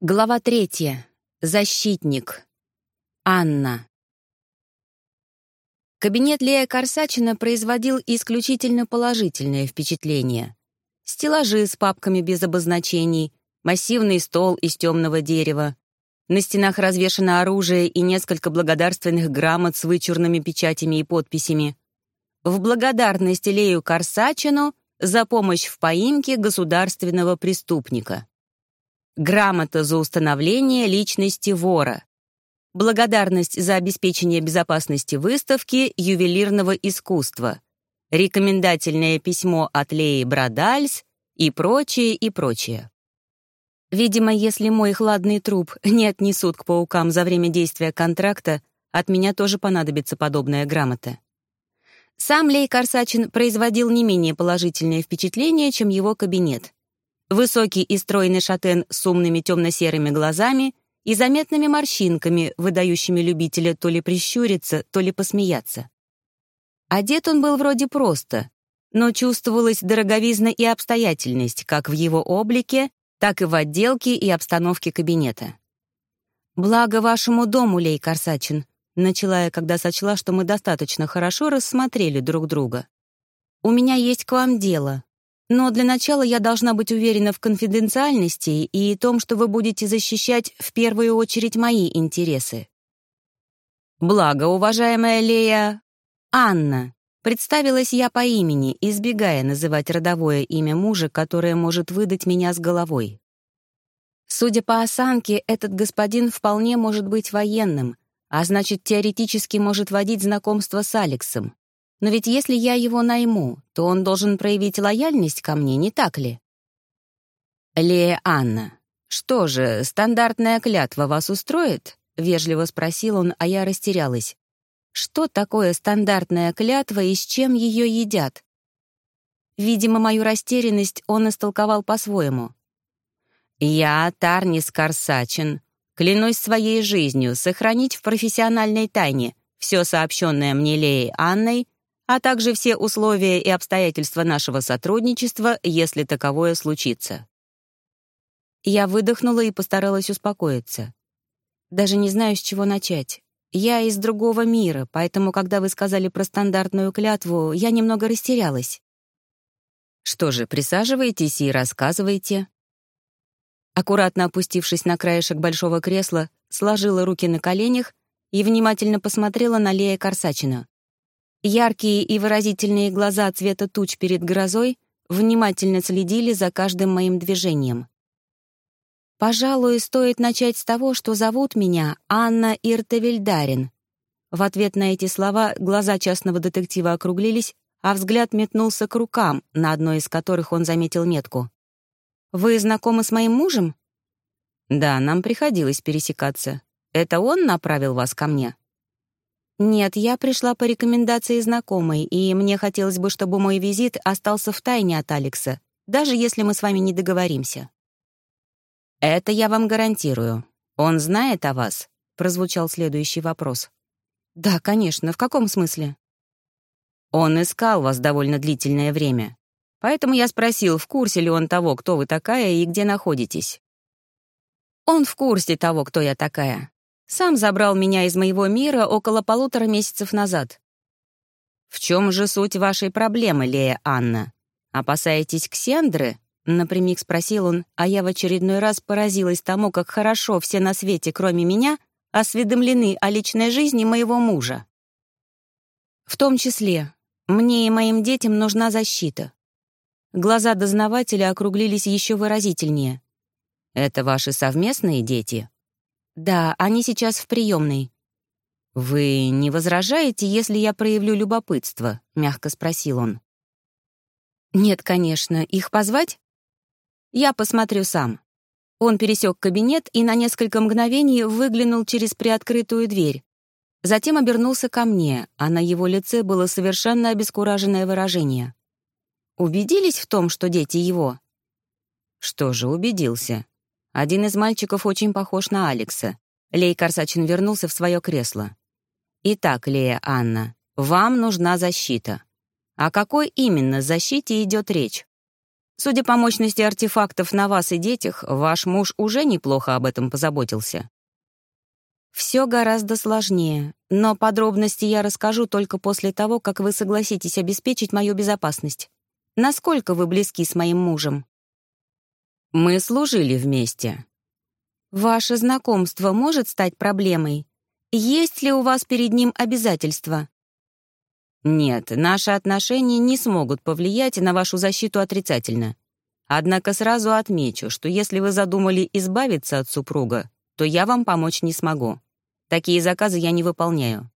Глава третья. Защитник. Анна. Кабинет Лея Корсачина производил исключительно положительное впечатление. Стеллажи с папками без обозначений, массивный стол из темного дерева. На стенах развешано оружие и несколько благодарственных грамот с вычурными печатями и подписями. В благодарность Лею Корсачину за помощь в поимке государственного преступника. Грамота за установление личности вора. Благодарность за обеспечение безопасности выставки ювелирного искусства. Рекомендательное письмо от Леи Брадальс и прочее, и прочее. Видимо, если мой хладный труп не отнесут к паукам за время действия контракта, от меня тоже понадобится подобная грамота. Сам Лей Корсачин производил не менее положительное впечатление, чем его кабинет. Высокий и стройный шатен с умными темно-серыми глазами и заметными морщинками, выдающими любителя то ли прищуриться, то ли посмеяться. Одет он был вроде просто, но чувствовалась дороговизна и обстоятельность как в его облике, так и в отделке и обстановке кабинета. «Благо вашему дому, Лей Корсачин», начала я, когда сочла, что мы достаточно хорошо рассмотрели друг друга. «У меня есть к вам дело, но для начала я должна быть уверена в конфиденциальности и том, что вы будете защищать в первую очередь мои интересы. Благо, уважаемая Лея... Анна. Представилась я по имени, избегая называть родовое имя мужа, которое может выдать меня с головой. Судя по осанке, этот господин вполне может быть военным, а значит, теоретически может водить знакомство с Алексом. Но ведь если я его найму, то он должен проявить лояльность ко мне, не так ли? Лея Анна, что же, стандартная клятва вас устроит? Вежливо спросил он, а я растерялась. Что такое стандартная клятва и с чем ее едят? Видимо, мою растерянность он истолковал по-своему. «Я, Тарнис Корсачин, клянусь своей жизнью сохранить в профессиональной тайне все сообщенное мне Леей Анной а также все условия и обстоятельства нашего сотрудничества, если таковое случится. Я выдохнула и постаралась успокоиться. Даже не знаю, с чего начать. Я из другого мира, поэтому, когда вы сказали про стандартную клятву, я немного растерялась. Что же, присаживайтесь и рассказывайте. Аккуратно опустившись на краешек большого кресла, сложила руки на коленях и внимательно посмотрела на Лея Корсачина. Яркие и выразительные глаза цвета туч перед грозой внимательно следили за каждым моим движением. «Пожалуй, стоит начать с того, что зовут меня Анна Иртевельдарин». В ответ на эти слова глаза частного детектива округлились, а взгляд метнулся к рукам, на одной из которых он заметил метку. «Вы знакомы с моим мужем?» «Да, нам приходилось пересекаться. Это он направил вас ко мне?» «Нет, я пришла по рекомендации знакомой, и мне хотелось бы, чтобы мой визит остался в тайне от Алекса, даже если мы с вами не договоримся». «Это я вам гарантирую. Он знает о вас?» — прозвучал следующий вопрос. «Да, конечно. В каком смысле?» «Он искал вас довольно длительное время. Поэтому я спросил, в курсе ли он того, кто вы такая и где находитесь». «Он в курсе того, кто я такая. Сам забрал меня из моего мира около полутора месяцев назад. В чем же суть вашей проблемы, Лея Анна? Опасаетесь Ксендры? Напрямик спросил он, а я в очередной раз поразилась тому, как хорошо все на свете, кроме меня, осведомлены о личной жизни моего мужа. В том числе, мне и моим детям нужна защита. Глаза дознавателя округлились еще выразительнее. «Это ваши совместные дети?» «Да, они сейчас в приемной». «Вы не возражаете, если я проявлю любопытство?» — мягко спросил он. «Нет, конечно. Их позвать?» «Я посмотрю сам». Он пересек кабинет и на несколько мгновений выглянул через приоткрытую дверь. Затем обернулся ко мне, а на его лице было совершенно обескураженное выражение. «Убедились в том, что дети его?» «Что же, убедился. Один из мальчиков очень похож на Алекса. Лей Корсачин вернулся в свое кресло. «Итак, Лея Анна, вам нужна защита. О какой именно защите идет речь?» Судя по мощности артефактов на вас и детях, ваш муж уже неплохо об этом позаботился. Все гораздо сложнее, но подробности я расскажу только после того, как вы согласитесь обеспечить мою безопасность. Насколько вы близки с моим мужем? Мы служили вместе. Ваше знакомство может стать проблемой? Есть ли у вас перед ним обязательства? Нет, наши отношения не смогут повлиять на вашу защиту отрицательно. Однако сразу отмечу, что если вы задумали избавиться от супруга, то я вам помочь не смогу. Такие заказы я не выполняю.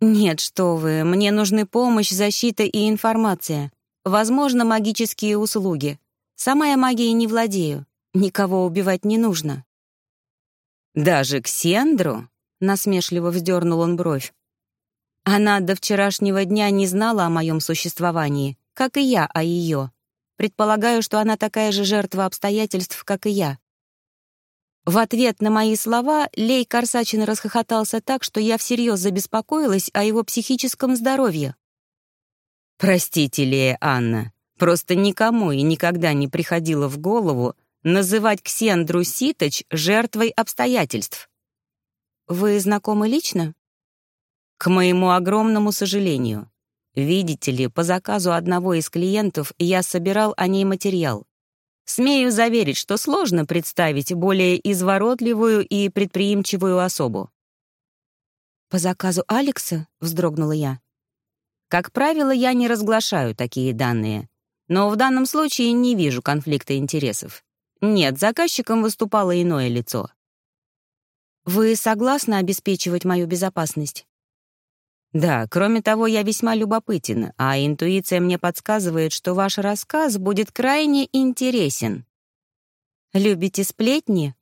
Нет, что вы, мне нужны помощь, защита и информация. Возможно, магические услуги. Сама я магией не владею. Никого убивать не нужно. Даже Ксендру? Насмешливо вздернул он бровь. Она до вчерашнего дня не знала о моем существовании, как и я о ее. Предполагаю, что она такая же жертва обстоятельств, как и я. В ответ на мои слова Лей Корсачин расхохотался так, что я всерьез забеспокоилась о его психическом здоровье. «Простите, Лея Анна, просто никому и никогда не приходило в голову называть Ксендру Ситоч жертвой обстоятельств». «Вы знакомы лично?» К моему огромному сожалению. Видите ли, по заказу одного из клиентов я собирал о ней материал. Смею заверить, что сложно представить более изворотливую и предприимчивую особу. «По заказу Алекса?» — вздрогнула я. «Как правило, я не разглашаю такие данные, но в данном случае не вижу конфликта интересов. Нет, заказчиком выступало иное лицо». «Вы согласны обеспечивать мою безопасность?» Да, кроме того, я весьма любопытен, а интуиция мне подсказывает, что ваш рассказ будет крайне интересен. Любите сплетни?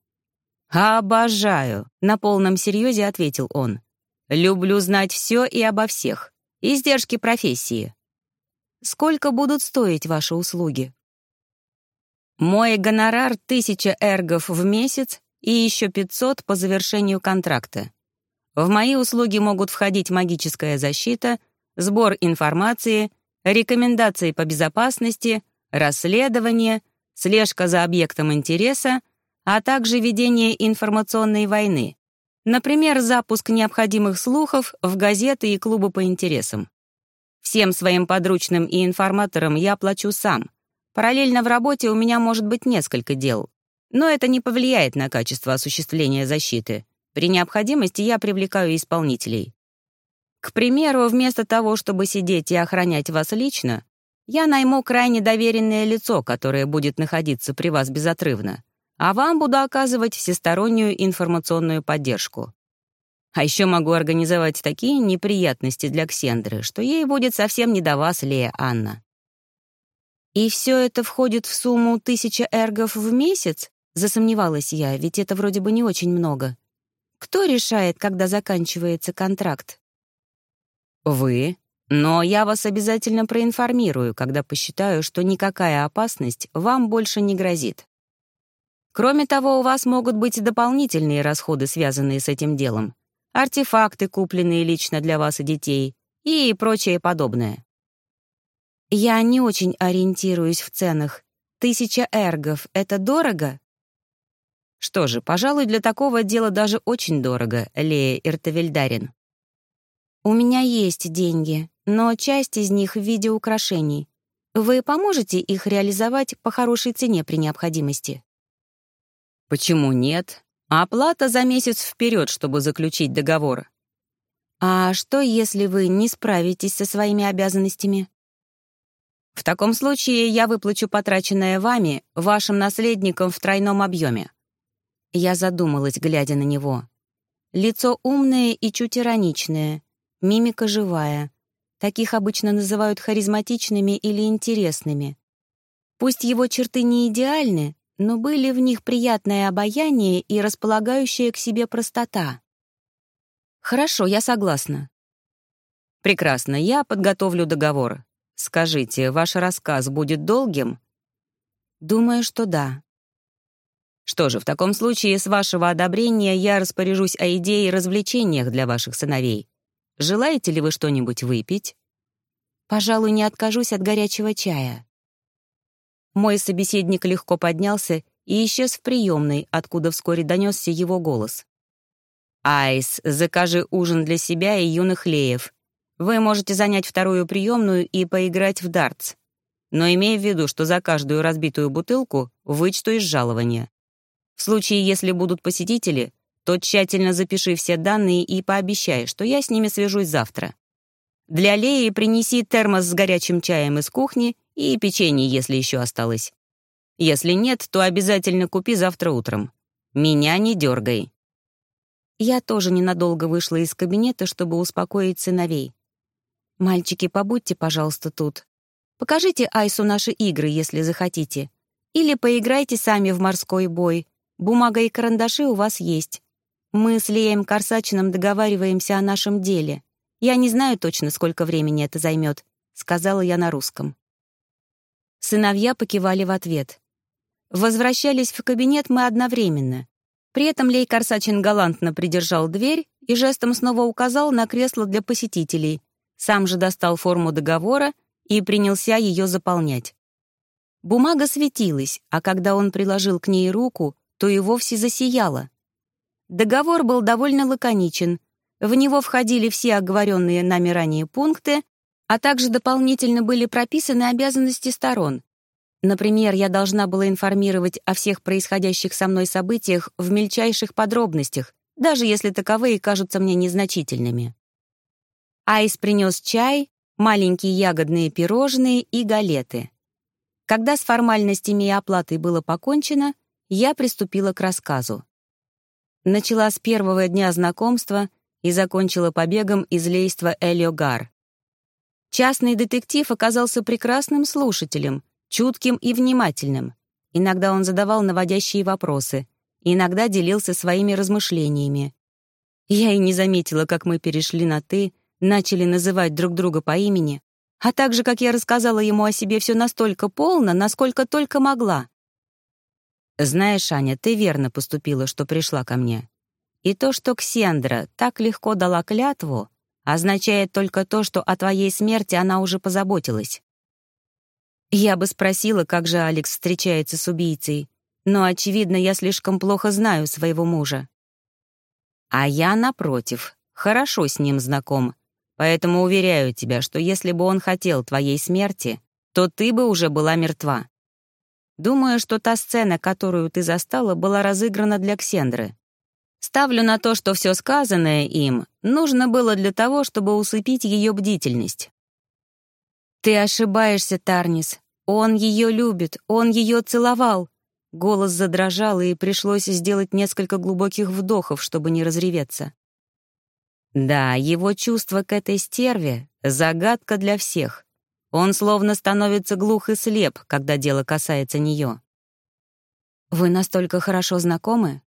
Обожаю, на полном серьезе ответил он. Люблю знать все и обо всех. Издержки профессии. Сколько будут стоить ваши услуги? Мой гонорар — тысяча эргов в месяц и еще 500 по завершению контракта. В мои услуги могут входить магическая защита, сбор информации, рекомендации по безопасности, расследование, слежка за объектом интереса, а также ведение информационной войны, например, запуск необходимых слухов в газеты и клубы по интересам. Всем своим подручным и информаторам я плачу сам. Параллельно в работе у меня может быть несколько дел. Но это не повлияет на качество осуществления защиты. При необходимости я привлекаю исполнителей. К примеру, вместо того, чтобы сидеть и охранять вас лично, я найму крайне доверенное лицо, которое будет находиться при вас безотрывно, а вам буду оказывать всестороннюю информационную поддержку. А еще могу организовать такие неприятности для Ксендры, что ей будет совсем не до вас, Лея Анна. «И все это входит в сумму тысяча эргов в месяц?» — засомневалась я, ведь это вроде бы не очень много. Кто решает, когда заканчивается контракт? Вы. Но я вас обязательно проинформирую, когда посчитаю, что никакая опасность вам больше не грозит. Кроме того, у вас могут быть дополнительные расходы, связанные с этим делом. Артефакты, купленные лично для вас и детей, и прочее подобное. Я не очень ориентируюсь в ценах. Тысяча эргов — это дорого? Что же, пожалуй, для такого дела даже очень дорого, Лея Иртавельдарин. У меня есть деньги, но часть из них в виде украшений. Вы поможете их реализовать по хорошей цене при необходимости? Почему нет? Оплата за месяц вперед, чтобы заключить договор. А что, если вы не справитесь со своими обязанностями? В таком случае я выплачу потраченное вами, вашим наследникам в тройном объеме. Я задумалась, глядя на него. Лицо умное и чуть ироничное, мимика живая. Таких обычно называют харизматичными или интересными. Пусть его черты не идеальны, но были в них приятное обаяние и располагающая к себе простота. «Хорошо, я согласна». «Прекрасно, я подготовлю договор. Скажите, ваш рассказ будет долгим?» «Думаю, что да. Что же, в таком случае, с вашего одобрения я распоряжусь о идее и развлечениях для ваших сыновей. Желаете ли вы что-нибудь выпить? Пожалуй, не откажусь от горячего чая. Мой собеседник легко поднялся и исчез в приемной, откуда вскоре донесся его голос. «Айс, закажи ужин для себя и юных леев. Вы можете занять вторую приемную и поиграть в дартс. Но имей в виду, что за каждую разбитую бутылку вычту из жалования. В случае, если будут посетители, то тщательно запиши все данные и пообещай, что я с ними свяжусь завтра. Для Леи принеси термос с горячим чаем из кухни и печенье, если еще осталось. Если нет, то обязательно купи завтра утром. Меня не дергай. Я тоже ненадолго вышла из кабинета, чтобы успокоить сыновей. «Мальчики, побудьте, пожалуйста, тут. Покажите Айсу наши игры, если захотите. Или поиграйте сами в морской бой. Бумага и карандаши у вас есть. Мы с Леем Корсачиным договариваемся о нашем деле. Я не знаю точно, сколько времени это займет», — сказала я на русском. Сыновья покивали в ответ. Возвращались в кабинет мы одновременно. При этом Лей Корсачин галантно придержал дверь и жестом снова указал на кресло для посетителей, сам же достал форму договора и принялся ее заполнять. Бумага светилась, а когда он приложил к ней руку, то и вовсе засияла. Договор был довольно лаконичен. В него входили все оговоренные нами ранее пункты, а также дополнительно были прописаны обязанности сторон. Например, я должна была информировать о всех происходящих со мной событиях в мельчайших подробностях, даже если таковые кажутся мне незначительными. Айс принес чай, маленькие ягодные пирожные и галеты. Когда с формальностями и оплатой было покончено, я приступила к рассказу. Начала с первого дня знакомства и закончила побегом из лейства Элиогар. Частный детектив оказался прекрасным слушателем, чутким и внимательным. Иногда он задавал наводящие вопросы, иногда делился своими размышлениями. Я и не заметила, как мы перешли на «ты», начали называть друг друга по имени, а также, как я рассказала ему о себе все настолько полно, насколько только могла. «Знаешь, Аня, ты верно поступила, что пришла ко мне. И то, что Ксендра так легко дала клятву, означает только то, что о твоей смерти она уже позаботилась. Я бы спросила, как же Алекс встречается с убийцей, но, очевидно, я слишком плохо знаю своего мужа. А я, напротив, хорошо с ним знаком, Поэтому уверяю тебя, что если бы он хотел твоей смерти, то ты бы уже была мертва. Думаю, что та сцена, которую ты застала, была разыграна для Ксендры. Ставлю на то, что все сказанное им нужно было для того, чтобы усыпить ее бдительность. «Ты ошибаешься, Тарнис. Он ее любит, он ее целовал». Голос задрожал, и пришлось сделать несколько глубоких вдохов, чтобы не разреветься. Да, его чувство к этой стерве — загадка для всех. Он словно становится глух и слеп, когда дело касается нее. «Вы настолько хорошо знакомы?»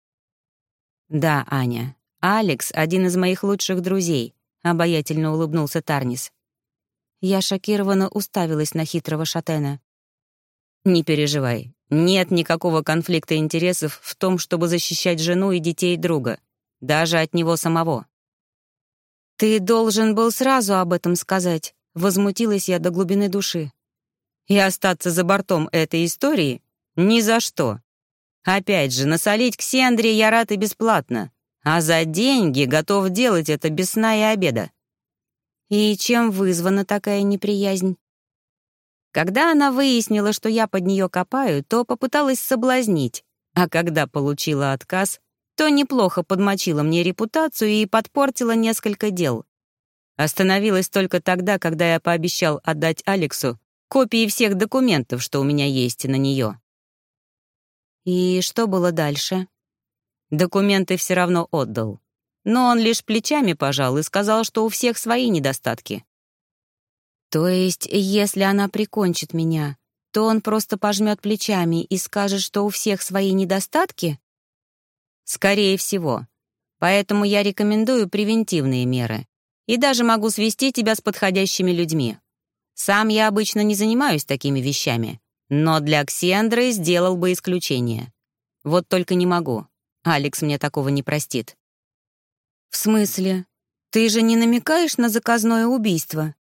«Да, Аня. Алекс — один из моих лучших друзей», — обаятельно улыбнулся Тарнис. Я шокированно уставилась на хитрого шатена. «Не переживай. Нет никакого конфликта интересов в том, чтобы защищать жену и детей друга, даже от него самого. «Ты должен был сразу об этом сказать», — возмутилась я до глубины души. «И остаться за бортом этой истории? Ни за что. Опять же, насолить Ксендре я рад и бесплатно, а за деньги готов делать это без сна и обеда». «И чем вызвана такая неприязнь?» Когда она выяснила, что я под нее копаю, то попыталась соблазнить, а когда получила отказ, то неплохо подмочила мне репутацию и подпортила несколько дел. Остановилась только тогда, когда я пообещал отдать Алексу копии всех документов, что у меня есть на нее. И что было дальше? Документы все равно отдал. Но он лишь плечами пожал и сказал, что у всех свои недостатки. То есть, если она прикончит меня, то он просто пожмет плечами и скажет, что у всех свои недостатки? Скорее всего. Поэтому я рекомендую превентивные меры. И даже могу свести тебя с подходящими людьми. Сам я обычно не занимаюсь такими вещами, но для Ксендры сделал бы исключение. Вот только не могу. Алекс мне такого не простит. «В смысле? Ты же не намекаешь на заказное убийство?»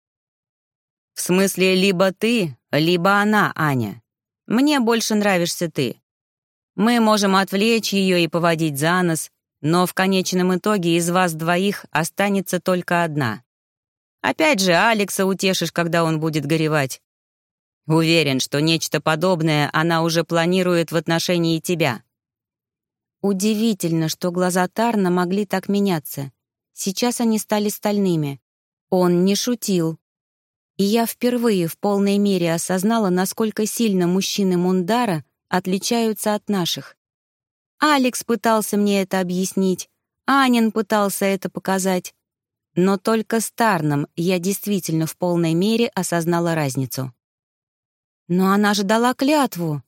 «В смысле, либо ты, либо она, Аня. Мне больше нравишься ты. Мы можем отвлечь ее и поводить за нос, но в конечном итоге из вас двоих останется только одна. Опять же, Алекса утешишь, когда он будет горевать. Уверен, что нечто подобное она уже планирует в отношении тебя. Удивительно, что глаза Тарна могли так меняться. Сейчас они стали стальными. Он не шутил. И я впервые в полной мере осознала, насколько сильно мужчины Мундара отличаются от наших. Алекс пытался мне это объяснить, Анин пытался это показать. Но только с Тарном я действительно в полной мере осознала разницу. «Но она же дала клятву!»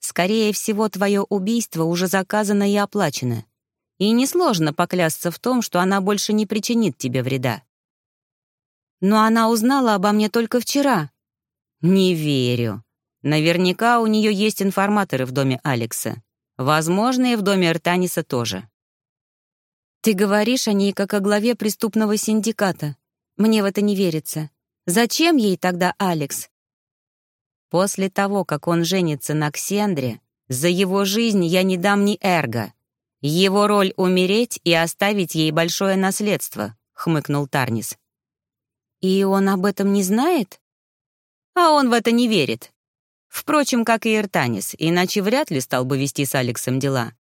«Скорее всего, твое убийство уже заказано и оплачено. И несложно поклясться в том, что она больше не причинит тебе вреда. Но она узнала обо мне только вчера. Не верю. Наверняка у нее есть информаторы в доме Алекса. Возможно, и в доме Эртаниса тоже. Ты говоришь о ней как о главе преступного синдиката. Мне в это не верится. Зачем ей тогда Алекс? После того, как он женится на Ксендре, за его жизнь я не дам ни эрго. Его роль — умереть и оставить ей большое наследство», — хмыкнул Тарнис. И он об этом не знает? А он в это не верит. Впрочем, как и Иртанис, иначе вряд ли стал бы вести с Алексом дела.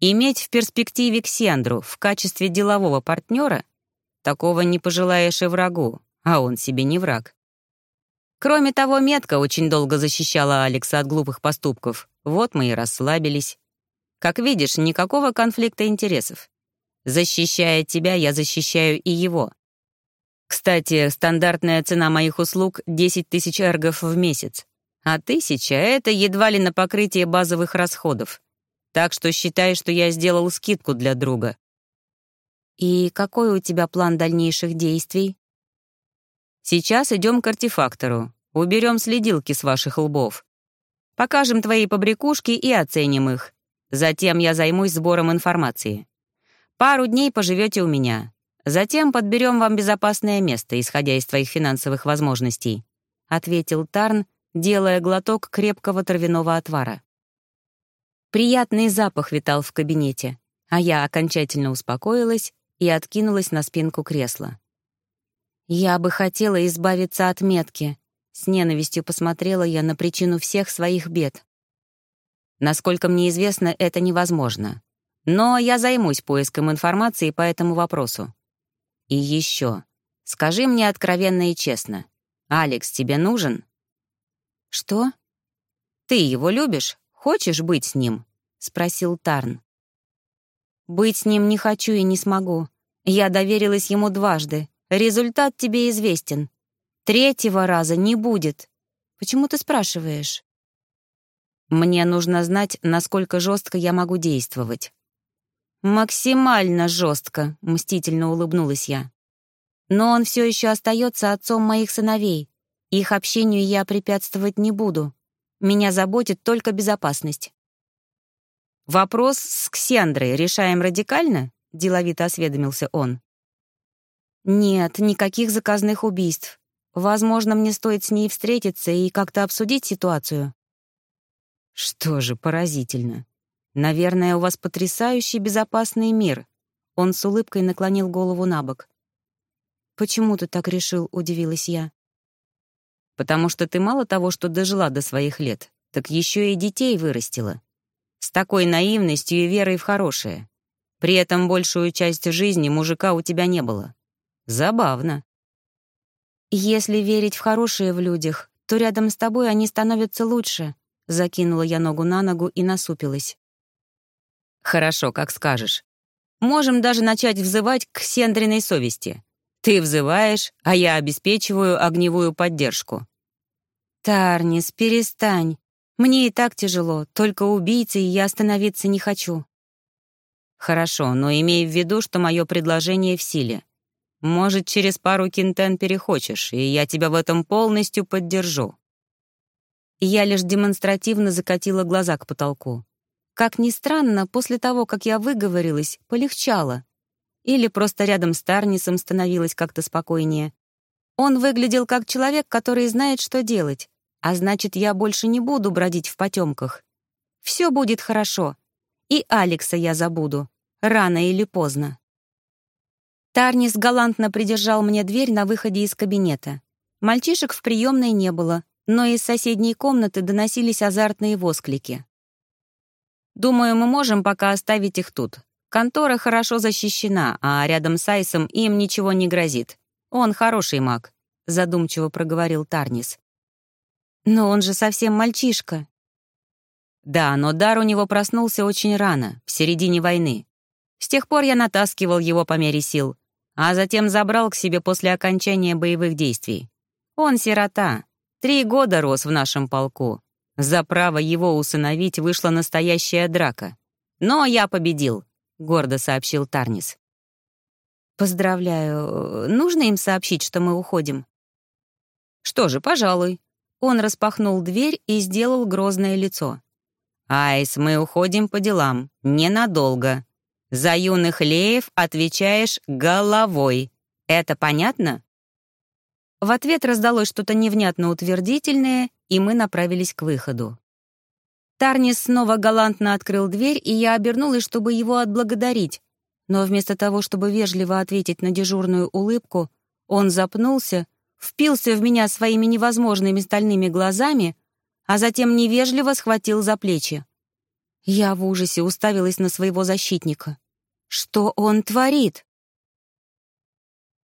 Иметь в перспективе Ксендру в качестве делового партнера — такого не пожелаешь и врагу, а он себе не враг. Кроме того, метка очень долго защищала Алекса от глупых поступков. Вот мы и расслабились. Как видишь, никакого конфликта интересов. Защищая тебя, я защищаю и его. Кстати, стандартная цена моих услуг — 10 тысяч эргов в месяц. А тысяча — это едва ли на покрытие базовых расходов. Так что считай, что я сделал скидку для друга. И какой у тебя план дальнейших действий? Сейчас идем к артефактору. Уберем следилки с ваших лбов. Покажем твои побрякушки и оценим их. Затем я займусь сбором информации. Пару дней поживете у меня. Затем подберем вам безопасное место, исходя из твоих финансовых возможностей», — ответил Тарн, делая глоток крепкого травяного отвара. Приятный запах витал в кабинете, а я окончательно успокоилась и откинулась на спинку кресла. «Я бы хотела избавиться от метки», — с ненавистью посмотрела я на причину всех своих бед. Насколько мне известно, это невозможно. Но я займусь поиском информации по этому вопросу. И еще. Скажи мне откровенно и честно. Алекс тебе нужен? Что? Ты его любишь? Хочешь быть с ним? Спросил Тарн. Быть с ним не хочу и не смогу. Я доверилась ему дважды. Результат тебе известен. Третьего раза не будет. Почему ты спрашиваешь? Мне нужно знать, насколько жестко я могу действовать. «Максимально жестко», — мстительно улыбнулась я. «Но он все еще остается отцом моих сыновей. Их общению я препятствовать не буду. Меня заботит только безопасность». «Вопрос с Ксендрой решаем радикально?» — деловито осведомился он. «Нет, никаких заказных убийств. Возможно, мне стоит с ней встретиться и как-то обсудить ситуацию». «Что же, поразительно. «Наверное, у вас потрясающий безопасный мир». Он с улыбкой наклонил голову на бок. «Почему ты так решил?» — удивилась я. «Потому что ты мало того, что дожила до своих лет, так еще и детей вырастила. С такой наивностью и верой в хорошее. При этом большую часть жизни мужика у тебя не было. Забавно». «Если верить в хорошее в людях, то рядом с тобой они становятся лучше», — закинула я ногу на ногу и насупилась. «Хорошо, как скажешь. Можем даже начать взывать к Сендриной совести. Ты взываешь, а я обеспечиваю огневую поддержку». «Тарнис, перестань. Мне и так тяжело, только убийцей я остановиться не хочу». «Хорошо, но имей в виду, что мое предложение в силе. Может, через пару кинтен перехочешь, и я тебя в этом полностью поддержу». Я лишь демонстративно закатила глаза к потолку. Как ни странно, после того, как я выговорилась, полегчало. Или просто рядом с Тарнисом становилось как-то спокойнее. Он выглядел как человек, который знает, что делать, а значит, я больше не буду бродить в потемках. Все будет хорошо. И Алекса я забуду. Рано или поздно. Тарнис галантно придержал мне дверь на выходе из кабинета. Мальчишек в приемной не было, но из соседней комнаты доносились азартные восклики. «Думаю, мы можем пока оставить их тут. Контора хорошо защищена, а рядом с Айсом им ничего не грозит. Он хороший маг», — задумчиво проговорил Тарнис. «Но он же совсем мальчишка». «Да, но дар у него проснулся очень рано, в середине войны. С тех пор я натаскивал его по мере сил, а затем забрал к себе после окончания боевых действий. Он сирота, три года рос в нашем полку. За право его усыновить вышла настоящая драка. Но я победил», — гордо сообщил Тарнис. «Поздравляю. Нужно им сообщить, что мы уходим?» «Что же, пожалуй». Он распахнул дверь и сделал грозное лицо. «Айс, мы уходим по делам. Ненадолго. За юных леев отвечаешь головой. Это понятно?» В ответ раздалось что-то невнятно утвердительное, и мы направились к выходу. Тарнис снова галантно открыл дверь, и я обернулась, чтобы его отблагодарить. Но вместо того, чтобы вежливо ответить на дежурную улыбку, он запнулся, впился в меня своими невозможными стальными глазами, а затем невежливо схватил за плечи. Я в ужасе уставилась на своего защитника. Что он творит?